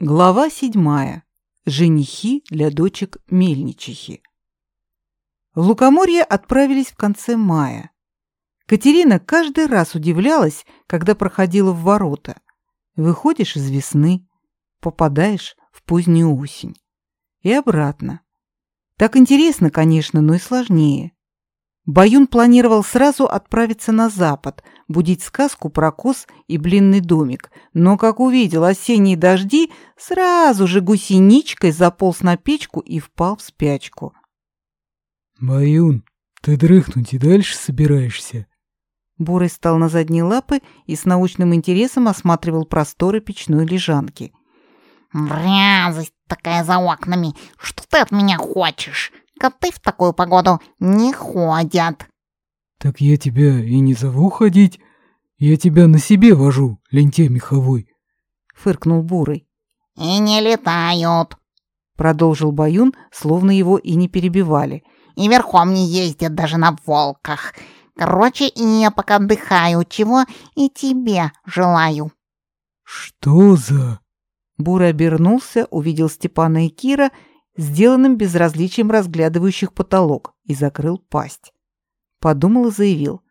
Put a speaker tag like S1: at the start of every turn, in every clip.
S1: Глава седьмая. Женихи для дочек мельничихи. В Лукоморье отправились в конце мая. Катерина каждый раз удивлялась, когда проходила в ворота. Выходишь из весны, попадаешь в позднюю осень. И обратно. Так интересно, конечно, но и сложнее. Баюн планировал сразу отправиться на запад, будить сказку про коз и блинный домик, но как увидел осенние дожди, сразу же гусеничкой заполз на печку и впал в спячку.
S2: «Баюн, ты дрыхнуть и дальше собираешься?»
S1: Бурый стал на задние лапы и с научным интересом осматривал просторы печной лежанки.
S3: «Грязость такая за окнами! Что ты от меня хочешь? Коты в такую погоду не ходят!»
S2: «Так я тебя и не зову ходить. Я тебя на себе вожу, лентяй меховой!»
S1: — фыркнул Бурый.
S3: «И не летают!»
S1: — продолжил Баюн, словно его и не перебивали.
S3: «И верхом не ездят даже на волках. Короче, я пока отдыхаю, чего и тебе желаю».
S2: «Что за...»
S1: Бурый обернулся, увидел Степана и Кира, сделанным безразличием разглядывающих потолок, и закрыл пасть. Подумал и заявил.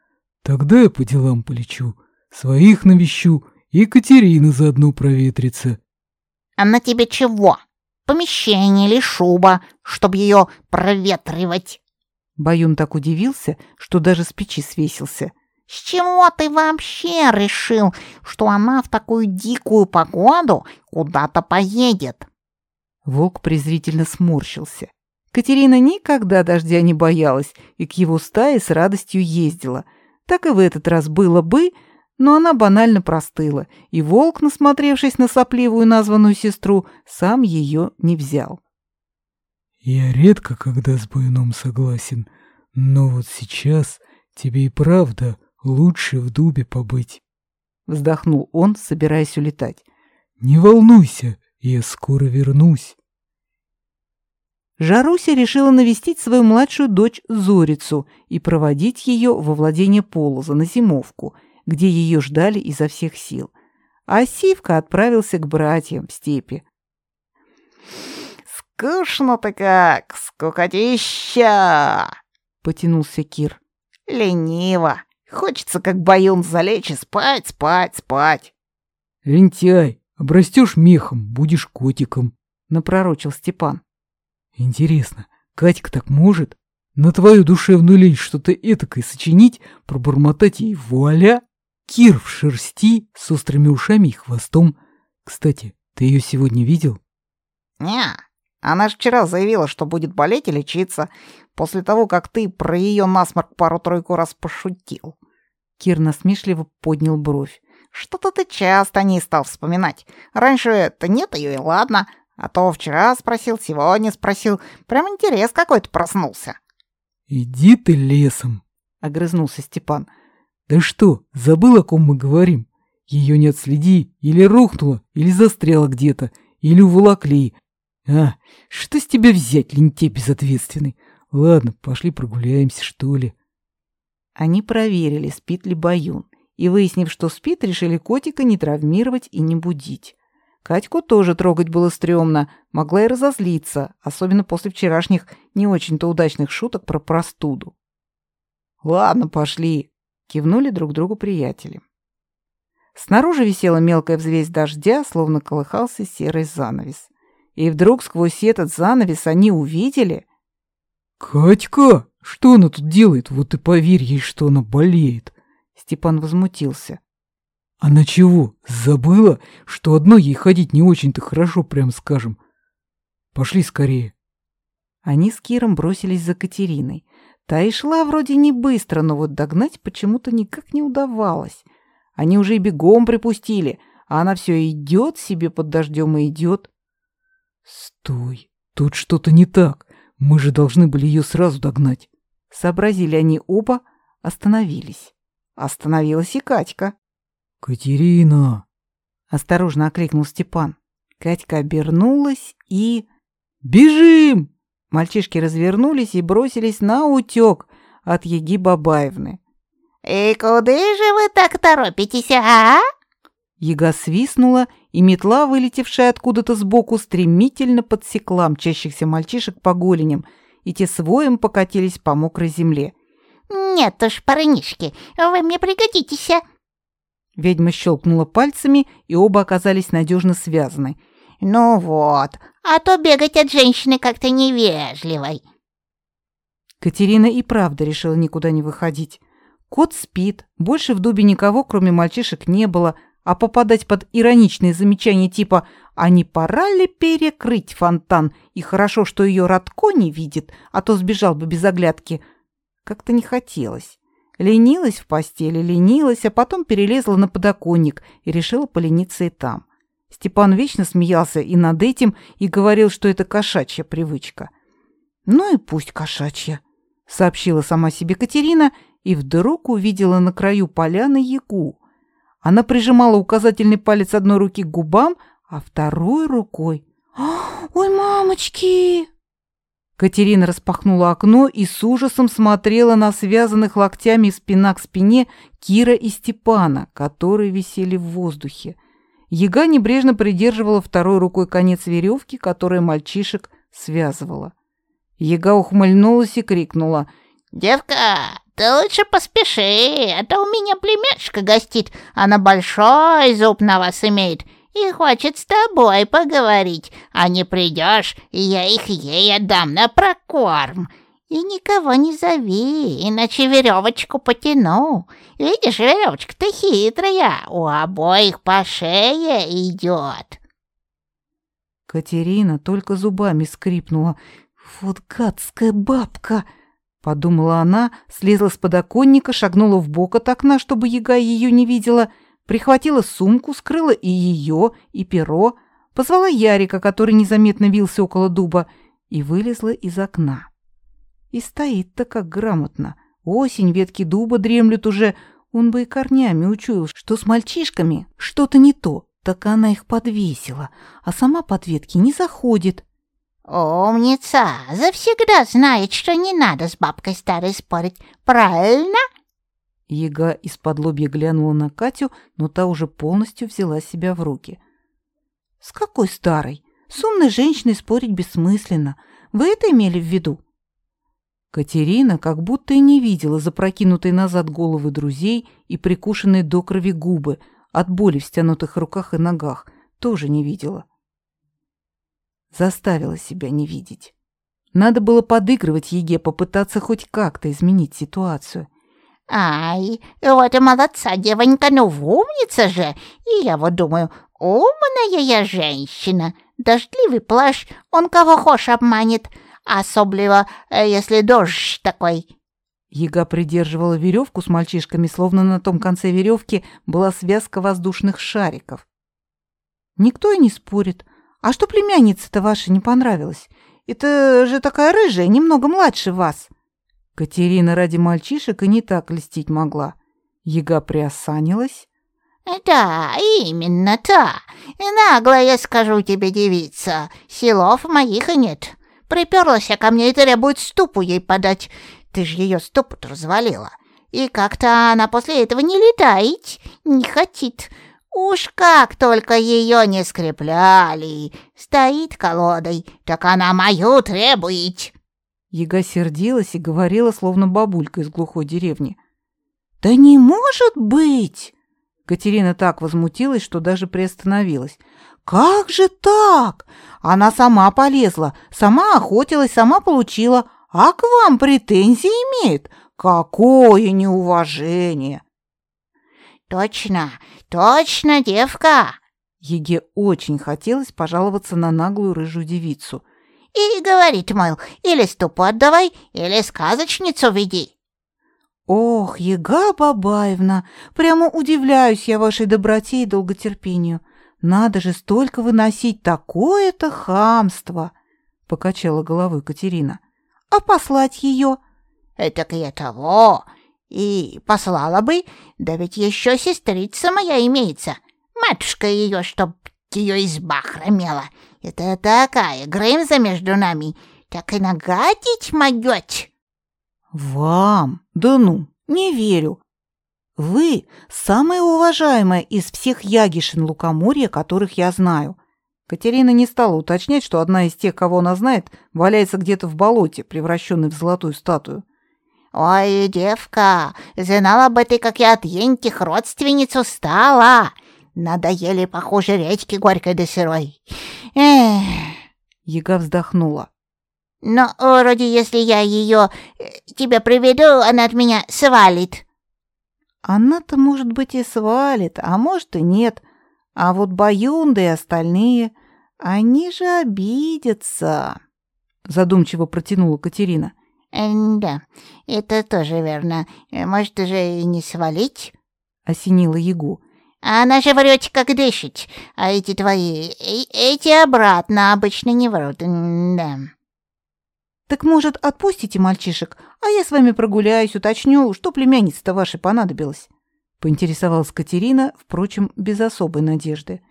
S2: «Тогда я по делам полечу, своих навещу, и Катерина заодно проветрится».
S3: «А на тебе чего? Помещение или шуба, чтобы ее проветривать?»
S1: Баюн так удивился, что даже с печи свесился.
S3: «С чего ты вообще решил, что она в такую дикую погоду куда-то поедет?»
S1: Волк презрительно сморщился. Катерина никогда дождя не боялась и к его стае с радостью ездила. Так и в этот раз было бы, но она банально простыла, и волк, насмотревшись на сопливую названную сестру, сам ее не взял.
S2: «Я редко когда с Буйном согласен, но вот сейчас тебе и правда лучше в дубе побыть», —
S1: вздохнул он, собираясь улетать.
S2: «Не волнуйся, я скоро вернусь.
S1: Жаруся решила навестить свою младшую дочь Зорицу и проводить ее во владение Полоза на зимовку, где ее ждали изо всех сил. А Сивка отправился к братьям в степи.
S3: «Скучно-то как, скукотища!» — потянулся Кир. «Лениво. Хочется, как баюн, залечь и спать, спать, спать».
S2: «Лентяй, Обрастешь мехом, будешь котиком,
S1: напророчил Степан.
S2: Интересно, Катька так может? На твою душевную лень что-то этакое сочинить, пробормотать ей вуаля? Кир в шерсти, с острыми ушами и хвостом. Кстати, ты ее сегодня видел?
S3: Не, она же вчера заявила, что будет болеть и лечиться, после того, как ты про ее насморк пару-тройку раз пошутил.
S1: Кир насмешливо поднял бровь.
S3: Что-то ты часто не стал вспоминать. Раньше-то нет ее и ладно, а то вчера спросил, сегодня спросил. Прям интерес какой-то проснулся.
S2: Иди ты лесом, огрызнулся Степан. Да что, забыл, о ком мы говорим? Ее не отследи, или рухнула, или застряла где-то, или уволокли. А, что с тебя взять, лентей безответственный? Ладно, пошли прогуляемся, что ли.
S1: Они проверили, спит ли Баюн и, выяснив, что спит, решили котика не травмировать и не будить. Катьку тоже трогать было стрёмно, могла и разозлиться, особенно после вчерашних не очень-то удачных шуток про простуду. «Ладно, пошли», — кивнули друг другу приятели. Снаружи висела мелкая взвесь дождя, словно колыхался серый занавес. И вдруг сквозь этот занавес они увидели...
S2: «Катька, что она тут делает? Вот и поверь ей, что она болеет!»
S1: Степан возмутился.
S2: Она чего, забыла, что одной ей ходить не очень-то хорошо, прям скажем? Пошли скорее.
S1: Они с Киром бросились за Катериной. Та и шла вроде не быстро, но вот догнать почему-то никак не удавалось. Они уже и бегом припустили, а она все идет себе под дождем и идет.
S2: Стой, тут что-то не так. Мы же должны были ее сразу догнать.
S1: Сообразили они оба, остановились. Остановилась и Катька.
S2: «Катерина!»
S1: — осторожно окликнул Степан. Катька обернулась и...
S2: «Бежим!»
S1: Мальчишки развернулись и бросились на утек от Еги Бабаевны.
S3: «И куда же вы так торопитесь, а?»
S1: Ега свистнула и метла, вылетевшая откуда-то сбоку, стремительно подсекла мчащихся мальчишек по голеням, и те своем покатились по мокрой земле.
S3: «Нет уж, парнишки, вы мне пригодитесь!» а!»
S1: Ведьма щелкнула пальцами, и оба оказались надежно связаны.
S3: «Ну вот, а то бегать от женщины как-то невежливой!»
S1: Катерина и правда решила никуда не выходить. Кот спит, больше в дубе никого, кроме мальчишек, не было, а попадать под ироничные замечания типа «А не пора ли перекрыть фонтан? И хорошо, что ее Радко не видит, а то сбежал бы без оглядки» как-то не хотелось. Ленилась в постели, ленилась, а потом перелезла на подоконник и решила полениться и там. Степан вечно смеялся и над этим, и говорил, что это кошачья привычка. «Ну и пусть кошачья», — сообщила сама себе Катерина и вдруг увидела на краю поляны ягу. Она прижимала указательный палец одной руки к губам, а второй рукой... «Ой, мамочки!» Катерина распахнула окно и с ужасом смотрела на связанных локтями спина к спине Кира и Степана, которые висели в воздухе. Яга небрежно придерживала второй рукой конец веревки, которая мальчишек связывала. Яга ухмыльнулась и крикнула.
S3: «Девка, ты лучше поспеши, а то у меня племяшка гостит, она большой зуб на вас имеет, и хочет с тобой поговорить, а не придешь, я их ей отдам на прокорм. И никого не зови, иначе веревочку потяну. Видишь, веревочка-то хитрая, у обоих по шее идет.
S1: Катерина только зубами скрипнула. «Вот гадская бабка!» — подумала она, слезла с подоконника, шагнула в бок от окна, чтобы яга ее не видела — прихватила сумку, скрыла и ее, и перо, позвала Ярика, который незаметно вился около дуба, и вылезла из окна. И стоит-то как грамотно. Осень, ветки дуба дремлют уже. Он бы и корнями учуял, что с мальчишками что-то не то. Так она их подвесила, а сама под ветки не заходит.
S3: «Умница! Завсегда знает, что не надо с бабкой старой спорить. Правильно?»
S1: Яга из-под лобья глянула на Катю, но та уже полностью взяла себя в руки. «С какой старой? С умной женщиной спорить бессмысленно. Вы это имели в виду?» Катерина как будто и не видела запрокинутой назад головы друзей и прикушенные до крови губы от боли в стянутых руках и ногах. Тоже не видела. Заставила себя не видеть. Надо было подыгрывать Еге, попытаться хоть как-то изменить ситуацию.
S3: Ай, вот и молодца, девонька, ну умница же. И я вот думаю, умная я женщина. Дождливый плащ, он кого хошь обманет. Особливо, э, если дождь такой.
S1: Яга придерживала веревку с мальчишками, словно на том конце веревки была связка воздушных шариков. Никто и не спорит. А что племянница-то ваша не понравилась? Это же такая рыжая, немного младше вас. — Катерина ради мальчишек и не так льстить могла. Яга приосанилась.
S3: «Да, именно та. Наглая, скажу тебе, девица. Силов моих и нет. Приперлась ко мне и требует ступу ей подать. Ты ж ее ступу развалила. И как-то она после этого не летает, не хотит. Уж как только ее не скрепляли, стоит колодой, так она мою требует».
S1: Яга сердилась и говорила, словно бабулька из глухой деревни. «Да не может быть!» Катерина так возмутилась, что даже приостановилась. «Как же так? Она сама полезла, сама охотилась, сама получила, а к вам претензии имеет? Какое неуважение!»
S3: «Точно, точно, девка!»
S1: Еге очень хотелось пожаловаться на наглую рыжую девицу –
S3: и говорит, мол, или ступу отдавай, или сказочницу веди.
S1: Ох, Ега Бабаевна, прямо удивляюсь я вашей доброте и долготерпению. Надо же столько выносить такое-то хамство, покачала головой Катерина. А послать ее?
S3: Это я того. И послала бы, да ведь еще сестрица моя имеется. Матушка ее, чтоб ее изба хромела. Это такая грымза между нами, так и нагадить могёть.
S1: Вам? Да ну, не верю. Вы самая уважаемая из всех ягишин лукоморья, которых я знаю. Катерина не стала уточнять, что одна из тех, кого она знает, валяется где-то в болоте, превращенной в золотую статую.
S3: «Ой, девка, знала бы ты, как я от ентих родственницу стала. Надоели, похоже, речки горькой да сырой. Эх!»
S1: Яга вздохнула.
S3: «Но вроде если я ее э, тебе приведу, она от меня свалит».
S1: «Она-то, может быть, и свалит, а может и нет. А вот Баюнда и остальные...» Они же обидятся, задумчиво протянула Катерина.
S3: «Да, это тоже верно. Может, уже и не свалить?»
S1: — осенила Ягу.
S3: «А она же врёт, как дышит, а эти твои... Э, эти обратно обычно не врут, да».
S1: «Так, может, отпустите мальчишек, а я с вами прогуляюсь, уточню, что племяннице-то вашей понадобилось?» — поинтересовалась Катерина, впрочем, без особой надежды.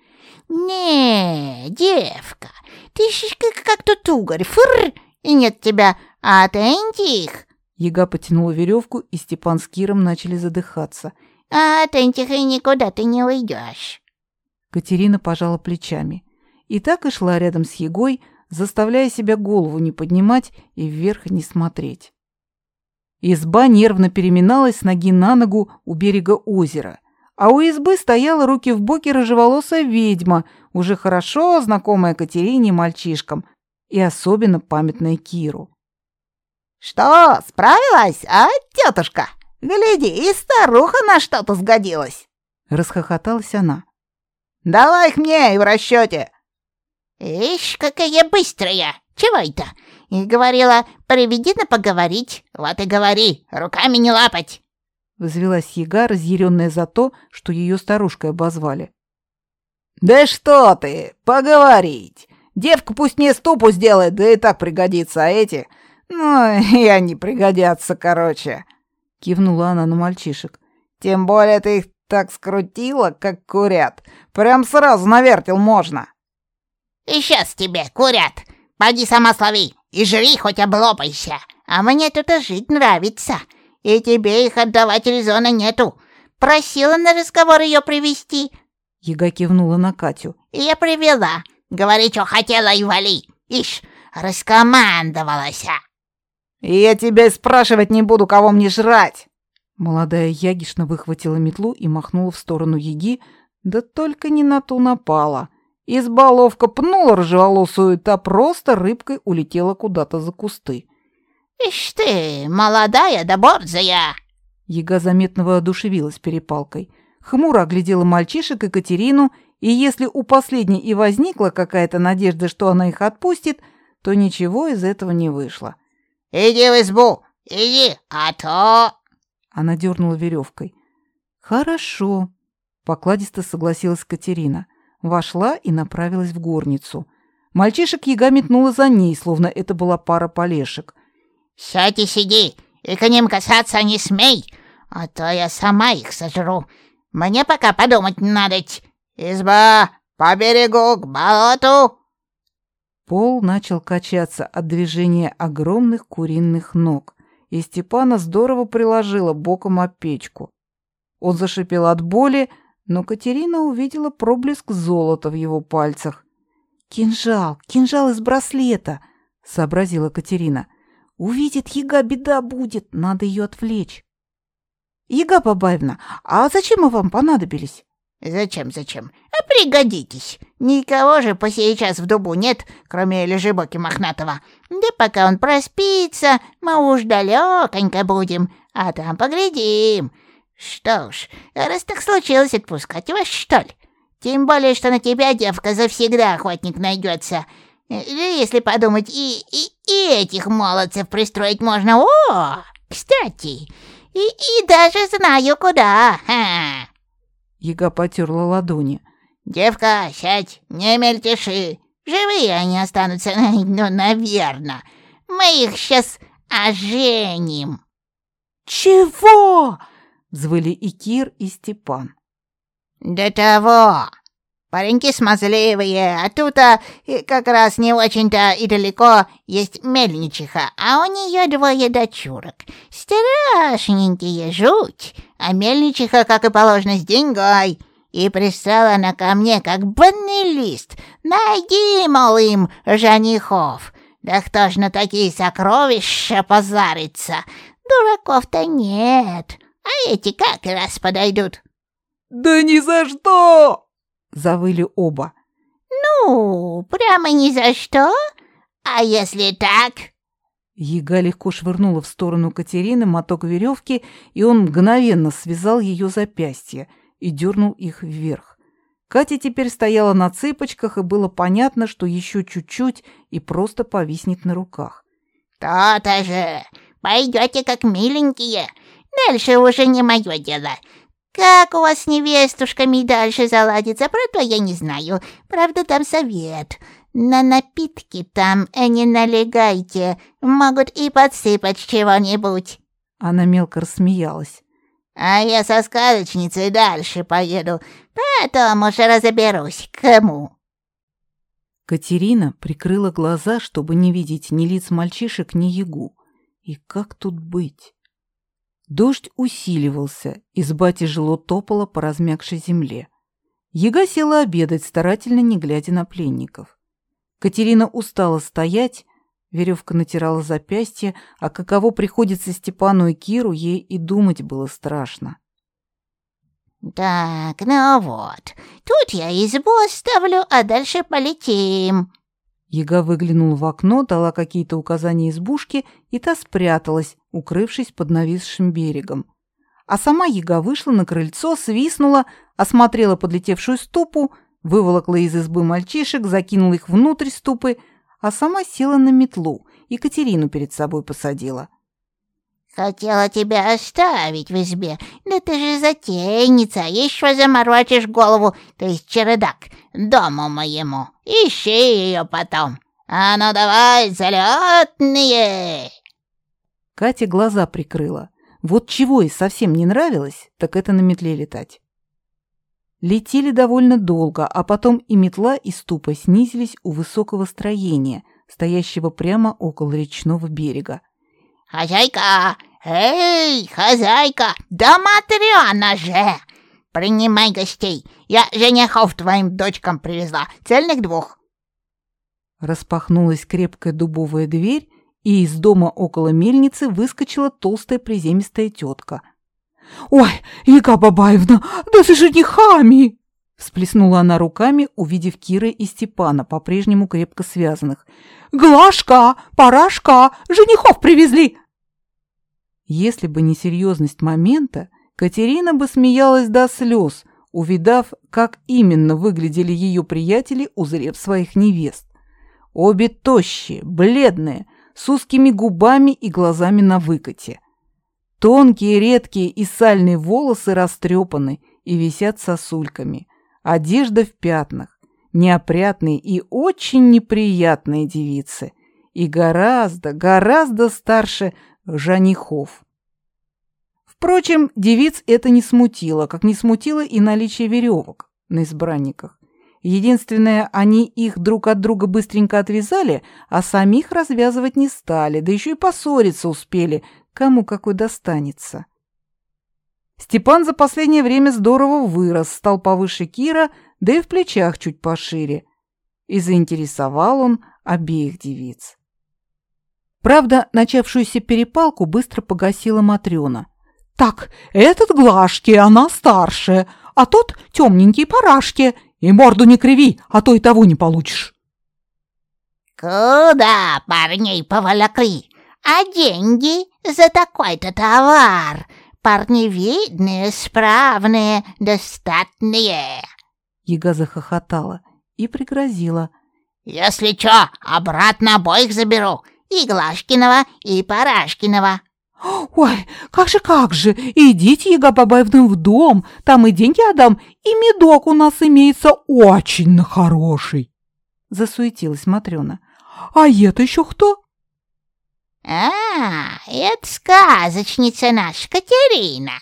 S3: «Не, девка, ты ж как тут угорь, фыр, и нет тебя, а их!»
S1: Яга потянула веревку, и Степан с Киром начали задыхаться.
S3: «А отэньте и никуда ты не уйдешь!»
S1: Катерина пожала плечами. И так и шла рядом с Егой, заставляя себя голову не поднимать и вверх не смотреть. Изба нервно переминалась с ноги на ногу у берега озера — а у избы стояла руки в боки рыжеволосая ведьма, уже хорошо знакомая Катерине и мальчишкам, и особенно памятная Киру.
S3: «Что, справилась, а, тетушка? Гляди, и старуха на что-то сгодилась!»
S1: Расхохоталась она.
S3: «Давай их мне и в расчете!» «Ишь, какая быстрая! Чего это?» И говорила, приведи на поговорить. Вот и говори, руками не лапать.
S1: Взвелась яга, разъяренная за то, что ее старушкой обозвали.
S4: «Да что ты! Поговорить! Девка пусть не ступу сделает, да и так пригодится, а эти... Ну, и они пригодятся, короче!» Кивнула она на мальчишек. «Тем более ты их так скрутила, как курят. Прям сразу навертел можно!»
S3: «И сейчас тебе, курят! Поди сама слови и жри, хоть облопайся! А мне тут жить нравится!» и тебе их отдавать резона нету. Просила на разговор ее привести.
S1: Яга кивнула на Катю.
S3: И я привела. Говори, что хотела и вали. Ишь, раскомандовалась.
S4: И я тебя спрашивать не буду, кого мне жрать.
S1: Молодая Ягишна выхватила метлу и махнула в сторону Яги, да только не на ту напала. Избаловка пнула рыжеволосую, та просто рыбкой улетела куда-то за кусты.
S3: «Ишь ты, молодая да борзая!»
S1: Яга заметно воодушевилась перепалкой. Хмуро оглядела мальчишек и Катерину, и если у последней и возникла какая-то надежда, что она их отпустит, то ничего из этого не вышло.
S3: «Иди в избу, иди, а то...»
S1: Она дернула веревкой. «Хорошо», — покладисто согласилась Катерина. Вошла и направилась в горницу. Мальчишек яга метнула за ней, словно это была пара полешек.
S3: Сядь и сиди, и к ним касаться не смей, а то я сама их сожру. Мне пока подумать надо. Изба по берегу к болоту.
S1: Пол начал качаться от движения огромных куриных ног, и Степана здорово приложила боком о печку. Он зашипел от боли, но Катерина увидела проблеск золота в его пальцах. «Кинжал! Кинжал из браслета!» — сообразила Катерина. Увидит Яга, беда будет, надо ее отвлечь. Яга Бабаевна, а зачем мы вам понадобились?
S3: Зачем, зачем? А пригодитесь. Никого же по сейчас в дубу нет, кроме лежебоки мохнатого. Да пока он проспится, мы уж далеконько будем, а там поглядим. Что ж, раз так случилось, отпускать вас, что ли? Тем более, что на тебя, девка, завсегда охотник найдется. Если подумать, и, и, и этих молодцев пристроить можно. О, кстати, и, и даже знаю куда. Ха.
S1: Яга потерла ладони.
S3: Девка, сядь, не мельтеши. Живые они останутся, ну, наверное. Мы их сейчас оженим.
S1: Чего? Взвыли и Кир, и Степан.
S3: До того. Пареньки смазливые, а тут а, как раз не очень-то и далеко есть мельничиха, а у нее двое дочурок. Страшненькие, жуть. А мельничиха, как и положено, с деньгой. И пристала она ко мне, как банный лист. Найди, мол, им женихов. Да кто ж на такие сокровища позарится? Дураков-то нет. А эти как раз подойдут.
S2: «Да ни за что!»
S1: — завыли оба.
S3: «Ну, прямо ни за что? А если так?»
S1: Яга легко швырнула в сторону Катерины моток веревки, и он мгновенно связал ее запястья и дернул их вверх. Катя теперь стояла на цыпочках, и было понятно, что еще чуть-чуть и просто повиснет на руках.
S3: «То-то же! Пойдете как миленькие! Дальше уже не мое дело. Как у вас с невестушками дальше заладится, то я не знаю. Правда, там совет. На напитки там не налегайте, могут и подсыпать чего-нибудь».
S1: Она мелко рассмеялась.
S3: «А я со сказочницей дальше поеду, потом уже разберусь, кому».
S1: Катерина прикрыла глаза, чтобы не видеть ни лиц мальчишек, ни ягу. И как тут быть? Дождь усиливался, изба тяжело топала по размягшей земле. Яга села обедать, старательно не глядя на пленников. Катерина устала стоять, веревка натирала запястье, а каково приходится Степану и Киру, ей и думать было страшно.
S3: «Так, ну вот, тут я избу оставлю, а дальше полетим»,
S1: Яга выглянула в окно, дала какие-то указания избушке, и та спряталась, укрывшись под нависшим берегом. А сама Яга вышла на крыльцо, свистнула, осмотрела подлетевшую ступу, выволокла из избы мальчишек, закинула их внутрь ступы, а сама села на метлу и Катерину перед собой посадила.
S3: «Хотела тебя оставить в избе, да ты же затейница, еще заморочишь голову, то есть чердак, дому моему. Ищи ее потом. А ну давай, залетные!»
S1: Катя глаза прикрыла. Вот чего ей совсем не нравилось, так это на метле летать. Летели довольно долго, а потом и метла, и ступа снизились у высокого строения, стоящего прямо около речного берега.
S3: «Хозяйка! Эй, хозяйка! Да Матрёна же! Принимай гостей! Я женихов твоим дочкам привезла, цельных двух!»
S1: Распахнулась крепкая дубовая дверь, и из дома около мельницы выскочила толстая приземистая тетка.
S2: «Ой, Яга Бабаевна, да с женихами!»
S1: Всплеснула она руками, увидев Кира и Степана, по-прежнему крепко связанных.
S2: «Глашка, парашка, женихов привезли!»
S1: Если бы не серьезность момента, Катерина бы смеялась до слез, увидав, как именно выглядели ее приятели, узрев своих невест. Обе тощие, бледные, с узкими губами и глазами на выкате. Тонкие, редкие и сальные волосы растрепаны и висят сосульками. Одежда в пятнах. Неопрятные и очень неприятные девицы. И гораздо, гораздо старше женихов. Впрочем, девиц это не смутило, как не смутило и наличие веревок на избранниках. Единственное, они их друг от друга быстренько отвязали, а самих развязывать не стали, да еще и поссориться успели, кому какой достанется. Степан за последнее время здорово вырос, стал повыше Кира, да и в плечах чуть пошире. И заинтересовал он обеих девиц. Правда, начавшуюся перепалку быстро погасила Матрёна.
S2: «Так, этот Глашки, она старшая, а тот темненький Парашки, и морду не криви, а то и того не получишь».
S3: «Куда парней поволокли? А деньги за такой-то товар? Парни видные, справные, достатные!»
S1: Яга захохотала и пригрозила.
S3: «Если чё, обратно обоих заберу, и Глашкиного, и Парашкиного».
S2: «Ой, как же, как же! Идите, Ега Бабаевна, в дом, там и деньги отдам, и медок у нас имеется очень хороший!»
S1: Засуетилась Матрёна.
S2: «А это еще кто?»
S3: «А, это сказочница наша, Катерина!»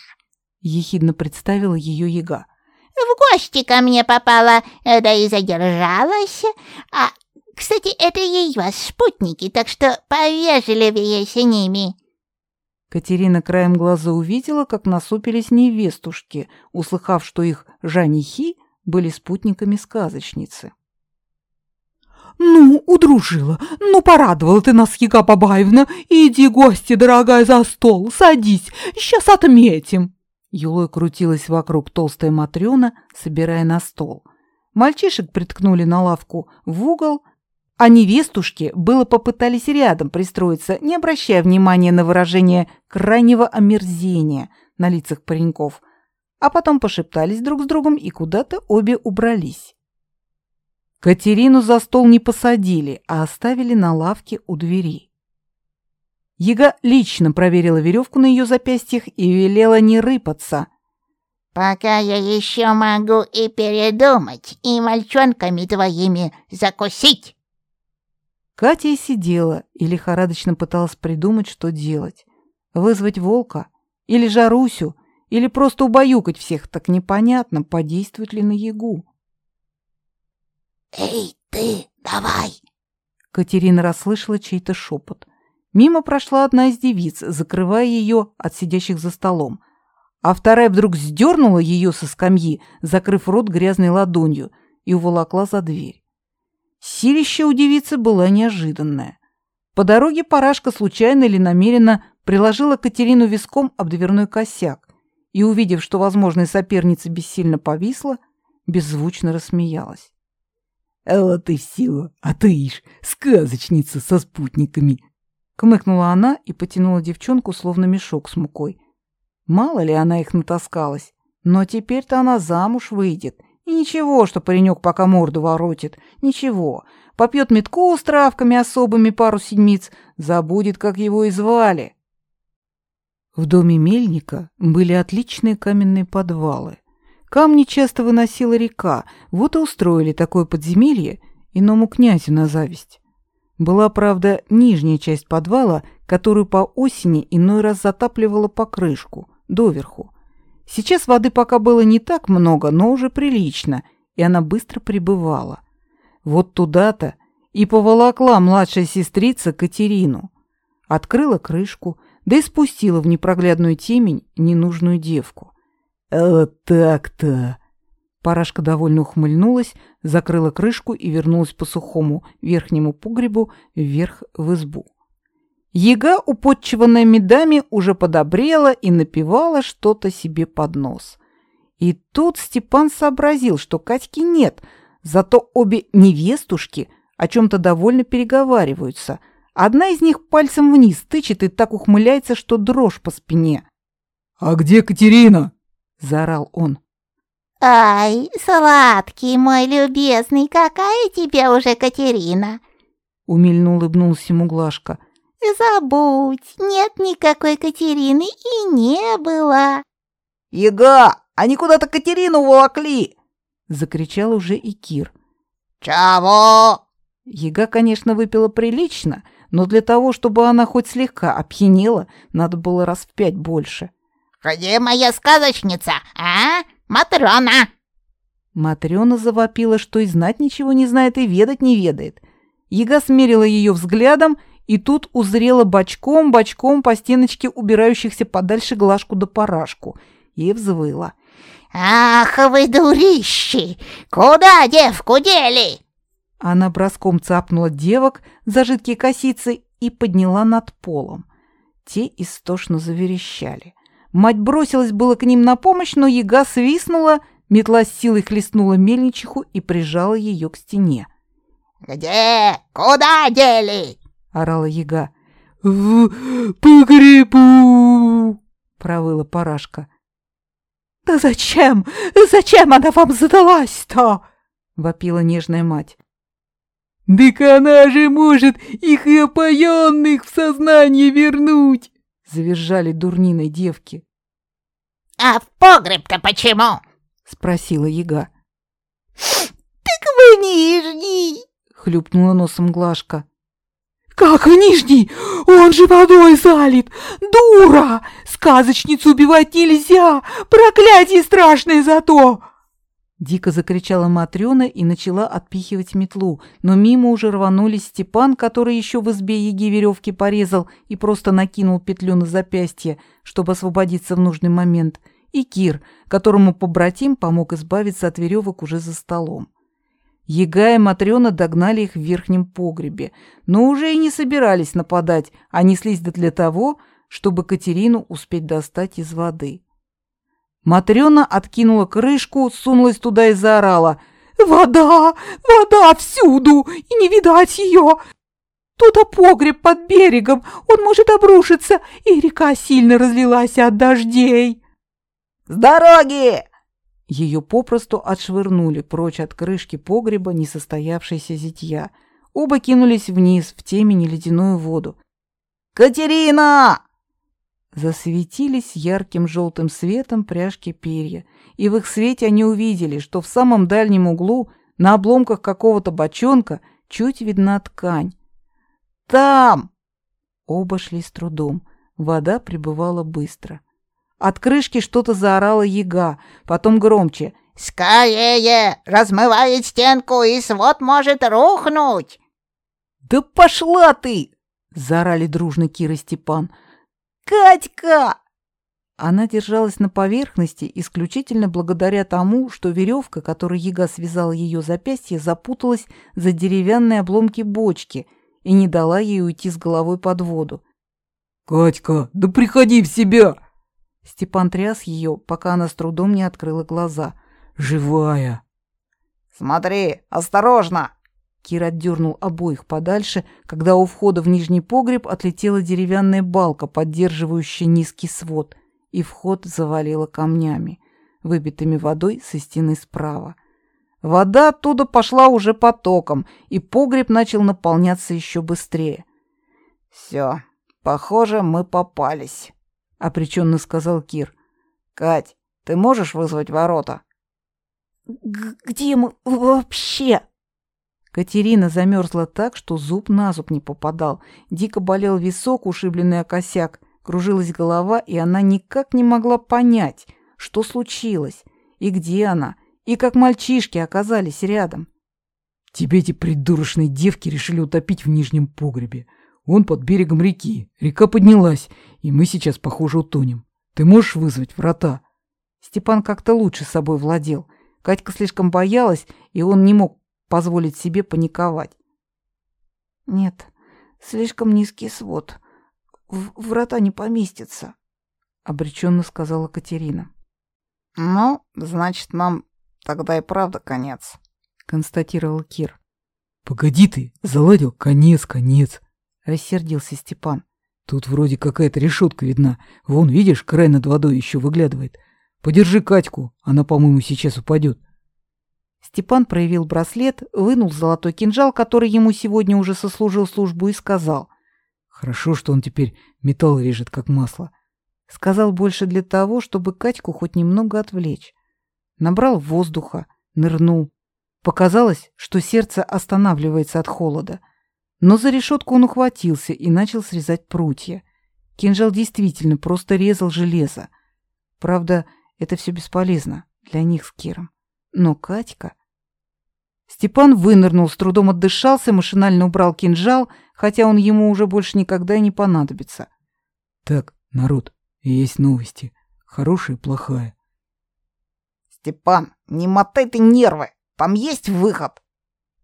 S1: Ехидно представила ее Ега.
S3: в гости ко мне попала, да и задержалась. А, кстати, это ее спутники, так что повежливее с ними».
S1: Катерина краем глаза увидела, как насупились невестушки, услыхав, что их жанихи были спутниками сказочницы.
S2: «Ну, удружила, ну, порадовала ты нас, Яга Бабаевна. Иди, гости, дорогая, за стол, садись, сейчас отметим».
S1: Юлой крутилась вокруг толстая Матрёна, собирая на стол. Мальчишек приткнули на лавку в угол, а невестушки было попытались рядом пристроиться, не обращая внимания на выражение крайнего омерзения на лицах пареньков, а потом пошептались друг с другом и куда-то обе убрались. Катерину за стол не посадили, а оставили на лавке у двери. Ега лично проверила веревку на ее запястьях и велела не рыпаться.
S3: «Пока я еще могу и передумать, и мальчонками твоими закусить!»
S1: Катя сидела и лихорадочно пыталась придумать, что делать. Вызвать волка? Или Жарусю? Или просто убаюкать всех? Так непонятно, подействует ли на Ягу.
S3: «Эй, ты, давай!»
S1: Катерина расслышала чей-то шепот. Мимо прошла одна из девиц, закрывая ее от сидящих за столом. А вторая вдруг сдернула ее со скамьи, закрыв рот грязной ладонью, и уволокла за дверь. Силище у девицы было неожиданное. По дороге Парашка случайно или намеренно приложила Катерину виском об дверной косяк и, увидев, что возможная соперница бессильно повисла, беззвучно рассмеялась.
S2: «А вот и все, а ты ишь, сказочница со спутниками!»
S1: Кмыкнула она и потянула девчонку, словно мешок с мукой. Мало ли она их натаскалась, но теперь-то она замуж выйдет и ничего, что паренек пока морду воротит. Ничего. Попьет метку с травками особыми пару седмиц, забудет, как его и звали. В доме мельника были отличные каменные подвалы. Камни часто выносила река, вот и устроили такое подземелье иному князю на зависть. Была, правда, нижняя часть подвала, которую по осени иной раз затапливала покрышку, доверху. Сейчас воды пока было не так много, но уже прилично, и она быстро прибывала. Вот туда-то и поволокла младшая сестрица Катерину. Открыла крышку, да и спустила в непроглядную темень ненужную девку.
S2: «Вот так-то!»
S1: Парашка довольно ухмыльнулась, закрыла крышку и вернулась по сухому верхнему погребу вверх в избу. Ега, уподчиванная медами, уже подобрела и напевала что-то себе под нос. И тут Степан сообразил, что Катьки нет, зато обе невестушки о чем-то довольно переговариваются. Одна из них пальцем вниз тычет и так ухмыляется, что дрожь по спине.
S2: «А где Катерина?»
S1: – заорал он.
S3: «Ай, сладкий мой любезный, какая тебе уже Катерина?»
S1: Умильно улыбнулся ему Глашка –
S3: Забудь, нет никакой Катерины и не было.
S4: Яга, они куда-то Катерину волокли!
S1: Закричал уже и Кир.
S4: Чего?
S1: Яга, конечно, выпила прилично, но для того, чтобы она хоть слегка опьянела, надо было раз в пять больше.
S3: «Где моя сказочница, а, Матрёна?»
S1: Матрёна завопила, что и знать ничего не знает, и ведать не ведает. Яга смерила ее взглядом и тут узрела бочком-бочком по стеночке убирающихся подальше глажку да парашку и взвыла.
S3: «Ах вы дурищи! Куда девку дели?»
S1: Она броском цапнула девок за жидкие косицы и подняла над полом. Те истошно заверещали. Мать бросилась было к ним на помощь, но яга свистнула, метла с силой хлестнула мельничиху и прижала ее к стене.
S3: «Где? Куда дели?»
S1: — орала яга.
S2: «В погребу!»
S1: — провыла парашка.
S2: «Да зачем? Зачем она вам задалась-то?»
S1: — вопила нежная мать.
S2: «Дык она же может их и опоенных в сознание вернуть!» — завизжали дурниной девки.
S3: «А в погреб-то почему?»
S1: — спросила яга.
S3: «Так вы нижний!»
S1: — хлюпнула носом Глашка.
S2: «Как в Нижний? Он же водой залит! Дура! Сказочницу убивать нельзя! Проклятие страшное зато!»
S1: Дико закричала Матрёна и начала отпихивать метлу, но мимо уже рванулись Степан, который еще в избе еги веревки порезал и просто накинул петлю на запястье, чтобы освободиться в нужный момент, и Кир, которому побратим помог избавиться от веревок уже за столом. Ега и Матрёна догнали их в верхнем погребе, но уже и не собирались нападать, а неслись для того, чтобы Катерину успеть достать из воды. Матрёна откинула крышку, сунулась туда и заорала. «Вода! Вода всюду! И не видать ее! Тут погреб под берегом, он может обрушиться, и река сильно разлилась от дождей!»
S4: «С дороги!»
S1: Ее попросту отшвырнули прочь от крышки погреба несостоявшейся зятья. Оба кинулись вниз, в темени ледяную воду.
S4: «Катерина!»
S1: Засветились ярким желтым светом пряжки перья, и в их свете они увидели, что в самом дальнем углу, на обломках какого-то бочонка, чуть видна ткань. «Там!» Оба шли с трудом. Вода прибывала быстро. От крышки что-то заорала яга, потом громче.
S3: «Скорее! Размывает стенку, и свод может рухнуть!»
S1: «Да пошла ты!» — заорали дружно Кира и Степан.
S4: «Катька!»
S1: Она держалась на поверхности исключительно благодаря тому, что веревка, которой яга связала ее запястье, запуталась за деревянные обломки бочки и не дала ей уйти с головой под воду.
S2: «Катька, да приходи в себя!»
S1: Степан тряс ее, пока она с трудом не открыла глаза.
S2: «Живая!»
S4: «Смотри, осторожно!»
S1: Кир отдернул обоих подальше, когда у входа в нижний погреб отлетела деревянная балка, поддерживающая низкий свод, и вход завалило камнями, выбитыми водой со стены справа. Вода оттуда пошла уже потоком, и погреб начал наполняться еще быстрее.
S4: «Все, похоже, мы попались». — обреченно сказал Кир. «Кать, ты можешь вызвать ворота?»
S1: «Где мы вообще?» Катерина замерзла так, что зуб на зуб не попадал. Дико болел висок, ушибленный о косяк. Кружилась голова, и она никак не могла понять, что случилось, и где она, и как мальчишки оказались рядом.
S2: «Тебе эти придурочные девки решили утопить в нижнем погребе. Он под берегом реки. Река поднялась, и мы сейчас, похоже, утонем. Ты можешь вызвать врата?»
S1: Степан как-то лучше собой владел. Катька слишком боялась, и он не мог позволить себе паниковать. «Нет, слишком низкий свод. В врата не поместится», — обреченно сказала Катерина.
S4: «Ну, значит, нам тогда и правда конец», — констатировал Кир.
S2: «Погоди ты, заладил, конец, конец»,
S1: рассердился Степан.
S2: Тут вроде какая-то решетка видна. Вон, видишь, край над водой еще выглядывает. Подержи Катьку, она, по-моему, сейчас упадет.
S1: Степан проявил браслет, вынул золотой кинжал, который ему сегодня уже сослужил службу, и сказал.
S2: «Хорошо, что он теперь металл режет, как масло».
S1: Сказал больше для того, чтобы Катьку хоть немного отвлечь. Набрал воздуха, нырнул. Показалось, что сердце останавливается от холода. Но за решетку он ухватился и начал срезать прутья. Кинжал действительно просто резал железо. Правда, это все бесполезно для них с Киром. Но Катька... Степан вынырнул, с трудом отдышался, машинально убрал кинжал, хотя он ему уже больше никогда и не понадобится.
S2: Так, народ, есть новости. Хорошая и плохая.
S4: Степан, не мотай ты нервы. Там есть выход.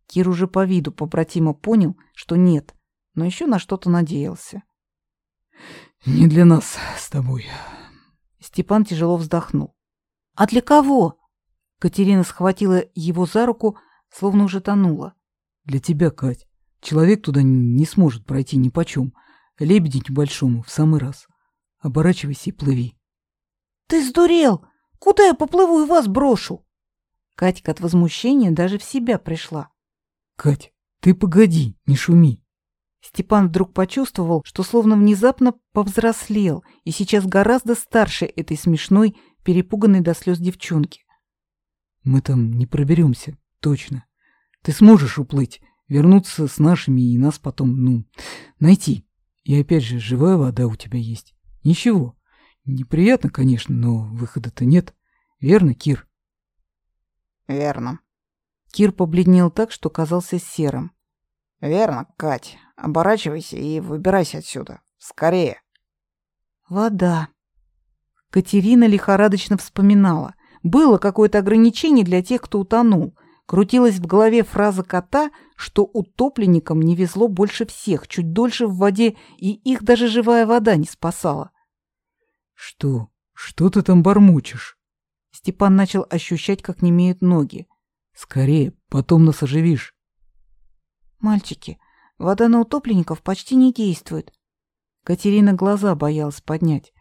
S1: Кир уже по виду побратима понял, что нет, но еще на что-то надеялся.
S2: «Не для нас с тобой».
S1: Степан тяжело вздохнул. «А для кого?» Катерина схватила его за руку, словно уже тонула.
S2: «Для тебя, Кать. Человек туда не сможет пройти ни почем. Лебедить большому в самый раз. Оборачивайся и плыви».
S1: «Ты сдурел! Куда я поплыву и вас брошу?» Катька от возмущения даже в себя пришла.
S2: Кать, ты погоди, не шуми.
S1: Степан вдруг почувствовал, что словно внезапно повзрослел и сейчас гораздо старше этой смешной, перепуганной до слез девчонки.
S2: Мы там не проберемся, точно. Ты сможешь уплыть, вернуться с нашими и нас потом, ну, найти. И опять же, живая вода у тебя есть. Ничего. Неприятно, конечно, но выхода-то нет. Верно, Кир?
S4: Верно.
S1: Кир побледнел так, что казался серым.
S4: Верно, Кать. Оборачивайся и выбирайся отсюда. Скорее.
S1: Вода. Катерина лихорадочно вспоминала. Было какое-то ограничение для тех, кто утонул. Крутилась в голове фраза кота, что утопленникам не везло больше всех, чуть дольше в воде, и их даже живая вода не спасала.
S2: «Что? Что ты там бормочешь?»
S1: Степан начал ощущать, как немеют ноги.
S2: «Скорее, потом нас оживишь».
S1: «Мальчики, вода на утопленников почти не действует». Катерина глаза боялась поднять.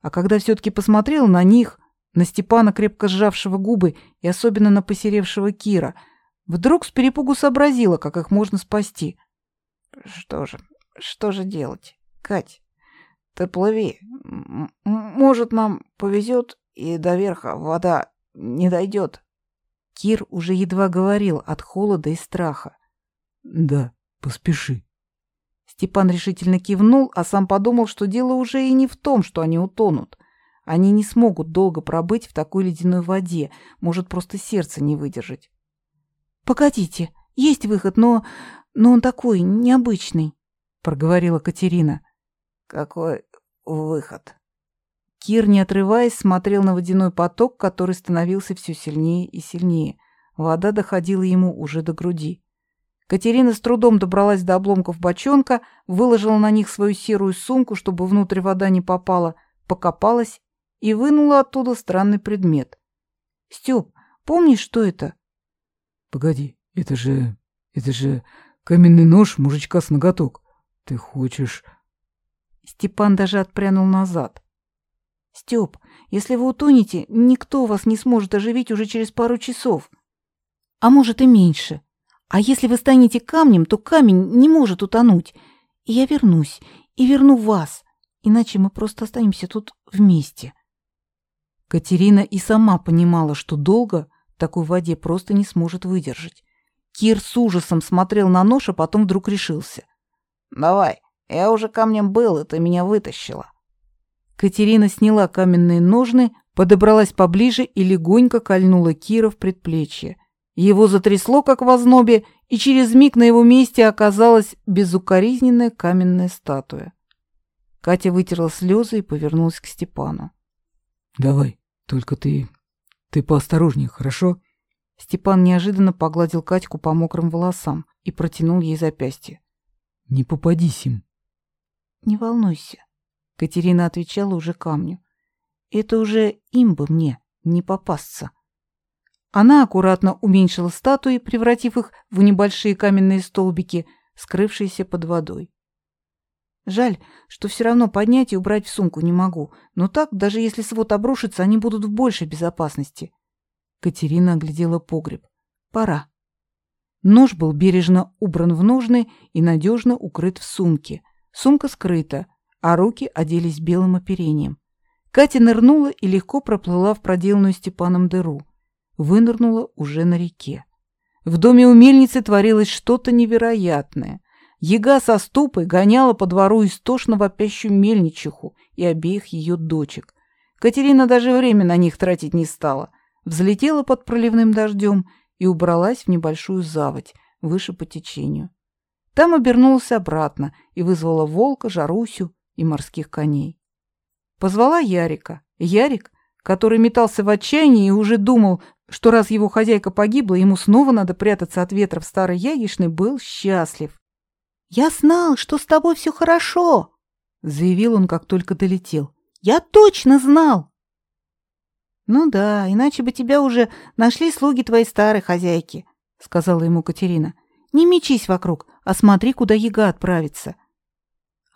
S1: А когда все-таки посмотрела на них, на Степана, крепко сжавшего губы, и особенно на посеревшего Кира, вдруг с перепугу сообразила, как их можно спасти.
S4: «Что же, что же делать? Кать, ты плыви. Может, нам повезет, и до верха вода не дойдет».
S1: Кир уже едва говорил от холода и страха.
S2: «Да, поспеши».
S1: Степан решительно кивнул, а сам подумал, что дело уже и не в том, что они утонут. Они не смогут долго пробыть в такой ледяной воде, может просто сердце не выдержать. «Погодите, есть выход, но... но он такой, необычный», — проговорила Катерина.
S4: «Какой выход?»
S1: Кир, не отрываясь, смотрел на водяной поток, который становился все сильнее и сильнее. Вода доходила ему уже до груди. Катерина с трудом добралась до обломков бочонка, выложила на них свою серую сумку, чтобы внутрь вода не попала, покопалась и вынула оттуда странный предмет. «Стёп, помнишь, что это?»
S2: «Погоди, это же... это же каменный нож мужичка с ноготок. Ты хочешь...»
S1: Степан даже отпрянул назад. «Стёп, если вы утонете, никто вас не сможет оживить уже через пару часов. А может и меньше. А если вы станете камнем, то камень не может утонуть. И я вернусь, и верну вас, иначе мы просто останемся тут вместе». Катерина и сама понимала, что долго в такой воде просто не сможет выдержать. Кир с ужасом смотрел на нож, а потом вдруг решился.
S4: «Давай, я уже камнем был, и ты меня вытащила».
S1: Катерина сняла каменные ножны, подобралась поближе и легонько кольнула Кира в предплечье. Его затрясло, как в ознобе, и через миг на его месте оказалась безукоризненная каменная статуя. Катя вытерла слезы и повернулась к Степану.
S2: Давай, только ты... ты поосторожнее, хорошо?
S1: Степан неожиданно погладил Катьку по мокрым волосам и протянул ей запястье.
S2: Не попадись им.
S1: Не волнуйся, Катерина отвечала уже камню. Это уже им бы мне не попасться. Она аккуратно уменьшила статуи, превратив их в небольшие каменные столбики, скрывшиеся под водой. Жаль, что все равно поднять и убрать в сумку не могу, но так, даже если свод обрушится, они будут в большей безопасности. Катерина оглядела погреб. Пора. Нож был бережно убран в ножны и надежно укрыт в сумке. Сумка скрыта, а руки оделись белым оперением. Катя нырнула и легко проплыла в проделанную Степаном дыру. Вынырнула уже на реке. В доме у мельницы творилось что-то невероятное. Ега со ступой гоняла по двору истошно вопящую мельничиху и обеих ее дочек. Катерина даже время на них тратить не стала. Взлетела под проливным дождем и убралась в небольшую заводь, выше по течению. Там обернулась обратно и вызвала волка, Жарусю и морских коней. Позвала Ярика. Ярик, который метался в отчаянии и уже думал, что раз его хозяйка погибла, ему снова надо прятаться от ветра в старой Ягишной, был счастлив. «Я знал, что с тобой все хорошо», — заявил он, как только долетел. «Я точно знал!» «Ну да, иначе бы тебя уже нашли слуги твоей старой хозяйки», — сказала ему Катерина. «Не мечись вокруг, а смотри, куда яга отправится».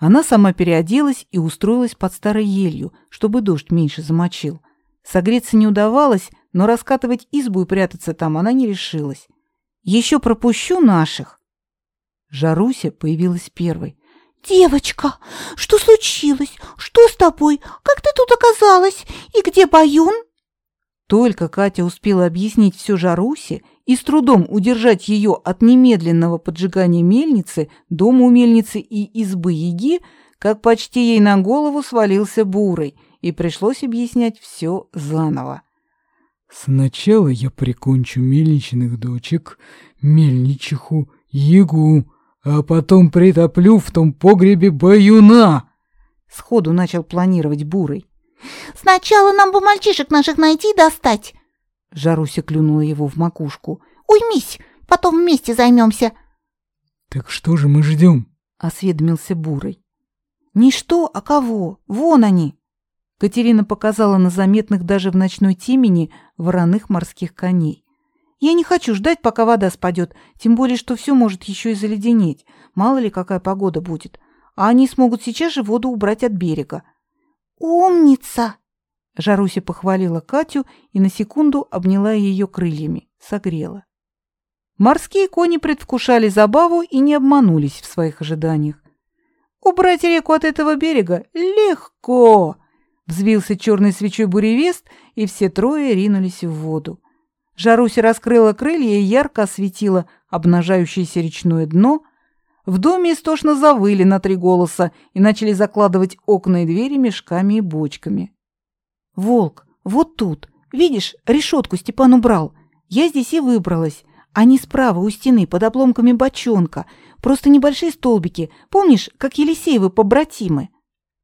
S1: Она сама переоделась и устроилась под старой елью, чтобы дождь меньше замочил. Согреться не удавалось, но раскатывать избу и прятаться там она не решилась. «Еще пропущу наших», Жаруся появилась первой.
S5: «Девочка, что случилось? Что с тобой? Как ты тут оказалась? И где Баюн?»
S1: Только Катя успела объяснить все Жарусе и с трудом удержать ее от немедленного поджигания мельницы, дома у мельницы и избы Яги, как почти ей на голову свалился бурой, и пришлось объяснять все заново.
S2: Сначала я прикончу мельничных дочек, мельничиху, ягу, а потом притоплю в том погребе баюна.
S1: Сходу начал планировать Бурый.
S5: Сначала нам бы мальчишек наших найти и достать.
S1: Жаруся клюнула его в макушку.
S5: Уймись, потом вместе займемся.
S2: Так что же мы ждем?
S1: Осведомился Бурый. Не что, а кого? Вон они. Катерина показала на заметных даже в ночной темени вороных морских коней. Я не хочу ждать, пока вода спадет, тем более, что все может еще и заледенеть. Мало ли, какая погода будет. А они смогут сейчас же воду убрать от берега.
S5: «Умница!»
S1: Жаруся похвалила Катю и на секунду обняла ее крыльями, согрела. Морские кони предвкушали забаву и не обманулись в своих ожиданиях. Убрать реку от этого берега легко. Взвился черной свечой буревест, и все трое ринулись в воду. Жаруся раскрыла крылья и ярко осветила обнажающееся речное дно. В доме истошно завыли на три голоса и начали закладывать окна и двери мешками и бочками. «Волк, вот тут. Видишь, решетку Степан убрал. Я здесь и выбралась. Они справа у стены, под обломками бочонка. Просто небольшие столбики. Помнишь, как Елисеевы побратимы?»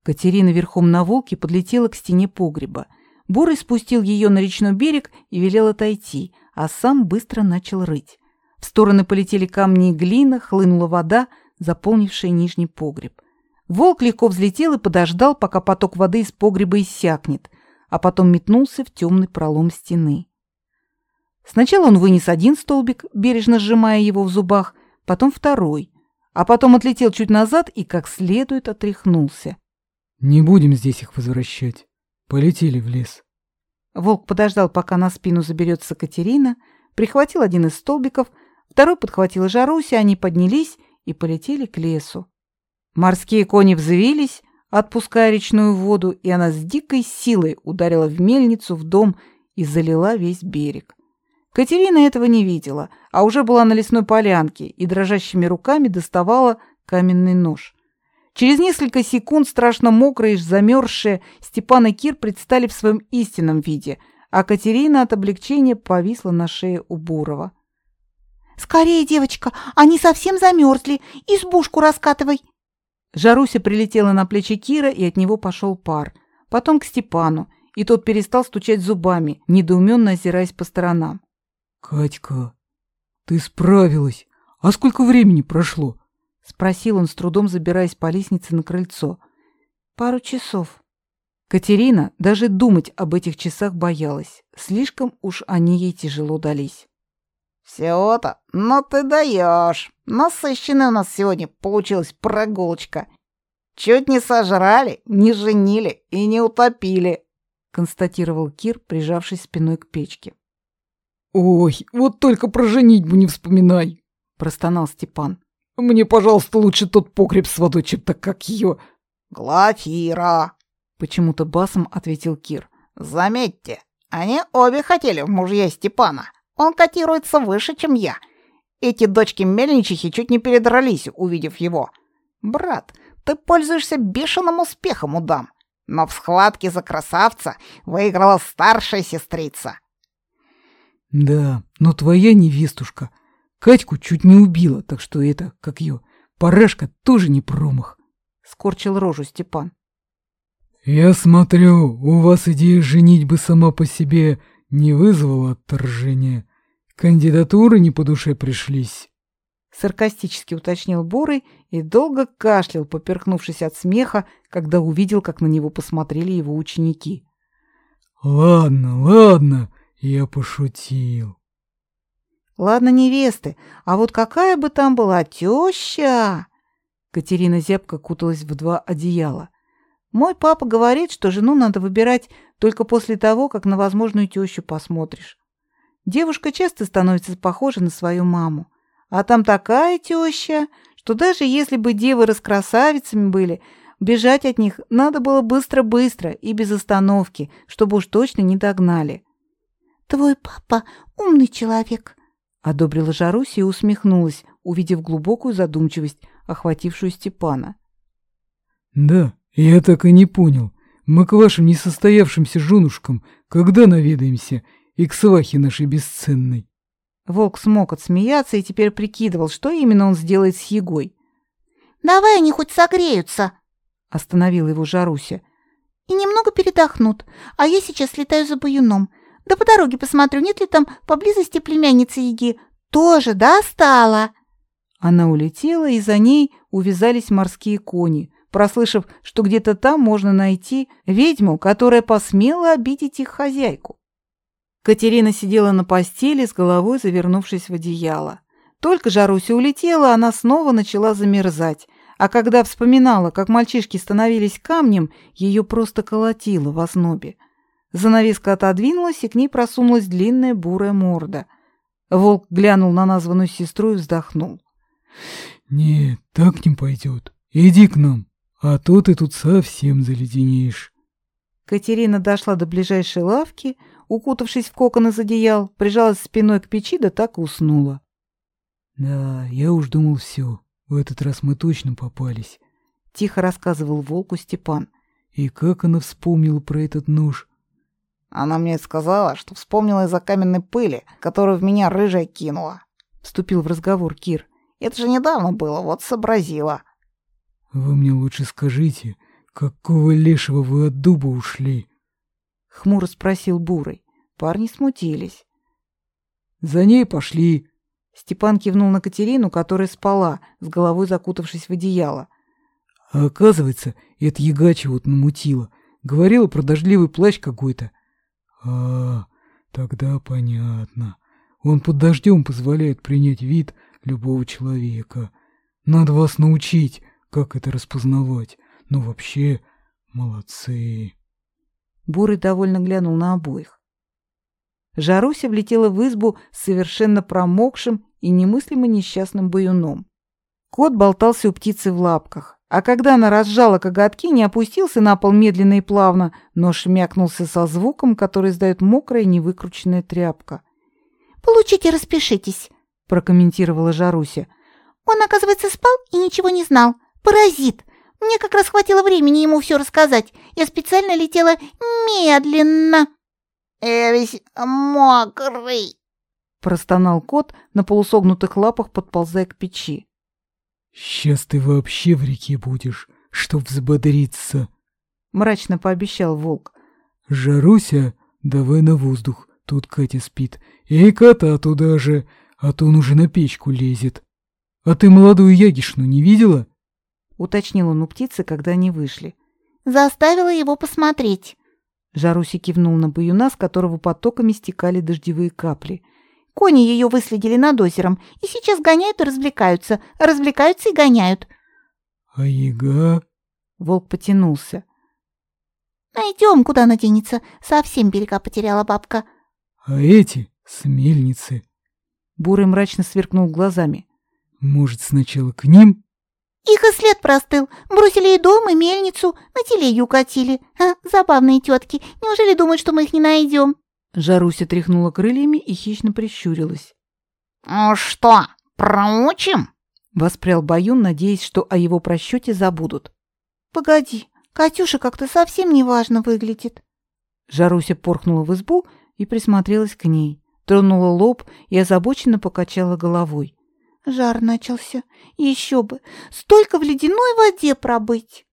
S1: Катерина верхом на волке подлетела к стене погреба. Бурый спустил ее на речной берег и велел отойти, а сам быстро начал рыть. В стороны полетели камни и глина, хлынула вода, заполнившая нижний погреб. Волк легко взлетел и подождал, пока поток воды из погреба иссякнет, а потом метнулся в темный пролом стены. Сначала он вынес один столбик, бережно сжимая его в зубах, потом второй, а потом отлетел чуть назад и как следует отряхнулся.
S2: «Не будем здесь их возвращать. Полетели в лес».
S1: Волк подождал, пока на спину заберется Катерина, прихватил один из столбиков, второй подхватил Жаруся, они поднялись и полетели к лесу. Морские кони взвились, отпуская речную воду, и она с дикой силой ударила в мельницу, в дом и залила весь берег. Катерина этого не видела, а уже была на лесной полянке и дрожащими руками доставала каменный нож. Через несколько секунд страшно мокрые и замерзшие Степан и Кир предстали в своем истинном виде, а Катерина от облегчения повисла на шее у Бурова.
S5: «Скорее, девочка, они совсем замерзли. Избушку раскатывай!»
S1: Жаруся прилетела на плечи Кира, и от него пошел пар. Потом к Степану, и тот перестал стучать зубами, недоуменно озираясь по сторонам.
S2: «Катька, ты справилась! А сколько времени прошло?»
S1: — спросил он, с трудом забираясь по лестнице на крыльцо. «Пару часов». Катерина даже думать об этих часах боялась. Слишком уж они ей тяжело дались.
S4: «Всего-то? Ну ты даешь! Насыщенная у нас сегодня получилась прогулочка. Чуть не сожрали, не женили и не утопили», — констатировал Кир, прижавшись спиной к печке.
S2: «Ой, вот только про женитьбу не вспоминай!» — простонал Степан. «Мне, пожалуйста, лучше тот погреб с водой, чем так как ее...»
S4: «Глафира!» — почему-то басом ответил Кир. «Заметьте, они обе хотели в мужья Степана. Он котируется выше, чем я. Эти дочки мельничихи чуть не передрались, увидев его. Брат, ты пользуешься бешеным успехом у дам. Но в схватке за красавца выиграла старшая сестрица.
S2: Да, но твоя невестушка Катьку чуть не убила, так что это, как ее, парашка тоже не промах.
S1: Скорчил рожу Степан.
S2: Я смотрю, у вас идея женитьбы сама по себе не вызвала отторжения. Кандидатуры не по душе пришлись.
S1: Саркастически уточнил Бурый и долго кашлял, поперхнувшись от смеха, когда увидел, как на него посмотрели его ученики.
S2: «Ладно, ладно, я пошутил.
S1: Ладно, невесты, а вот какая бы там была теща? Катерина зябко куталась в два одеяла. Мой папа говорит, что жену надо выбирать только после того, как на возможную тещу посмотришь. Девушка часто становится похожа на свою маму. А там такая теща, что даже если бы девы раскрасавицами были, бежать от них надо было быстро-быстро и без остановки, чтобы уж точно не догнали.
S5: Твой папа умный человек,
S1: одобрила Жаруся и усмехнулась, увидев глубокую задумчивость, охватившую Степана.
S2: Да, я так и не понял. Мы к вашим несостоявшимся женушкам когда наведаемся?
S6: и к свахе нашей бесценной.
S1: Волк смог отсмеяться и теперь прикидывал, что именно он сделает с Егой.
S3: «Давай они хоть согреются!»
S1: — остановила его Жаруся.
S3: «И немного передохнут, а я сейчас летаю за баюном. Да по дороге посмотрю, нет ли там поблизости племянницы Еги. Тоже достала!»
S1: Она улетела, и за ней увязались морские кони, прослышав, что где-то там можно найти ведьму, которая посмела обидеть их хозяйку. Катерина сидела на постели, с головой завернувшись в одеяло. Только Жаруся улетела, она снова начала замерзать, а когда вспоминала, как мальчишки становились камнем, ее просто колотило в ознобе. Занавеска отодвинулась, и к ней просунулась длинная бурая морда. Волк глянул на названную сестру и вздохнул.
S6: «Нет, так не пойдет. Иди к нам, а то ты тут совсем заледенеешь».
S1: Катерина дошла до ближайшей лавки, укутавшись в кокон из одеял, прижалась спиной к печи, да так и уснула.
S6: «Да, я уж думал все. В этот раз мы точно попались», —
S1: тихо рассказывал волку Степан.
S6: «И как она вспомнила про этот нож?»
S7: «Она мне сказала, что вспомнила из-за каменной пыли, которую в меня рыжая кинула», — вступил в разговор Кир. Это же недавно было, вот сообразила.
S6: Вы мне лучше скажите, какого лешего вы от дуба ушли?
S1: Хмуро спросил Бурый. Парни смутились.
S6: За ней пошли.
S1: Степан кивнул на Катерину, которая спала, с головой закутавшись в одеяло.
S6: А оказывается, это ягача вот намутила. Говорила про дождливый плащ какой-то. А, тогда понятно. Он под дождем позволяет принять вид любого человека. Надо вас научить, как это распознавать. Но вообще, молодцы.
S1: Бурый довольно глянул на обоих. Жаруся влетела в избу с совершенно промокшим и немыслимо несчастным баюном. Кот болтался у птицы в лапках, а когда она разжала коготки, не опустился на пол медленно и плавно, но шмякнулся со звуком, который издает мокрая невыкрученная тряпка.
S3: «Получите, распишитесь»,
S1: прокомментировала Жаруся.
S3: Он, оказывается, спал и ничего не знал. Паразит. Мне как раз хватило времени ему все рассказать. Я специально летела медленно.
S8: Я весь мокрый,
S1: простонал кот на полусогнутых лапах, подползая к печи.
S6: Сейчас ты вообще в реке будешь, чтоб взбодриться,
S1: мрачно пообещал волк.
S6: Жаруся, давай на воздух. Тут Катя спит. И кота туда же а то он уже на печку лезет. А ты молодую Ягишну не видела?
S1: Уточнил он у птицы, когда они вышли.
S3: Заставила его посмотреть.
S1: Жаруси кивнул на баюна, с которого потоками стекали дождевые капли.
S3: Кони ее выследили над озером, и сейчас гоняют и развлекаются, развлекаются и гоняют.
S6: А яга?
S1: Волк потянулся.
S3: Найдем, куда она денется. Совсем берега потеряла бабка.
S6: А эти — с мельницы.
S1: Бурый мрачно сверкнул глазами.
S6: «Может, сначала к ним?»
S3: «Их и след простыл. Бросили и дом, и мельницу, на телеге укатили. А, забавные тетки. Неужели думают, что мы их не найдем?»
S1: Жаруся тряхнула крыльями и хищно прищурилась.
S8: «Ну что, проучим?»
S1: Воспрял Баюн, надеясь, что о его просчете забудут.
S3: «Погоди, Катюша как-то совсем неважно выглядит».
S1: Жаруся порхнула в избу и присмотрелась к ней тронула лоб и озабоченно покачала головой.
S3: Жар начался. Еще бы. Столько в ледяной воде пробыть.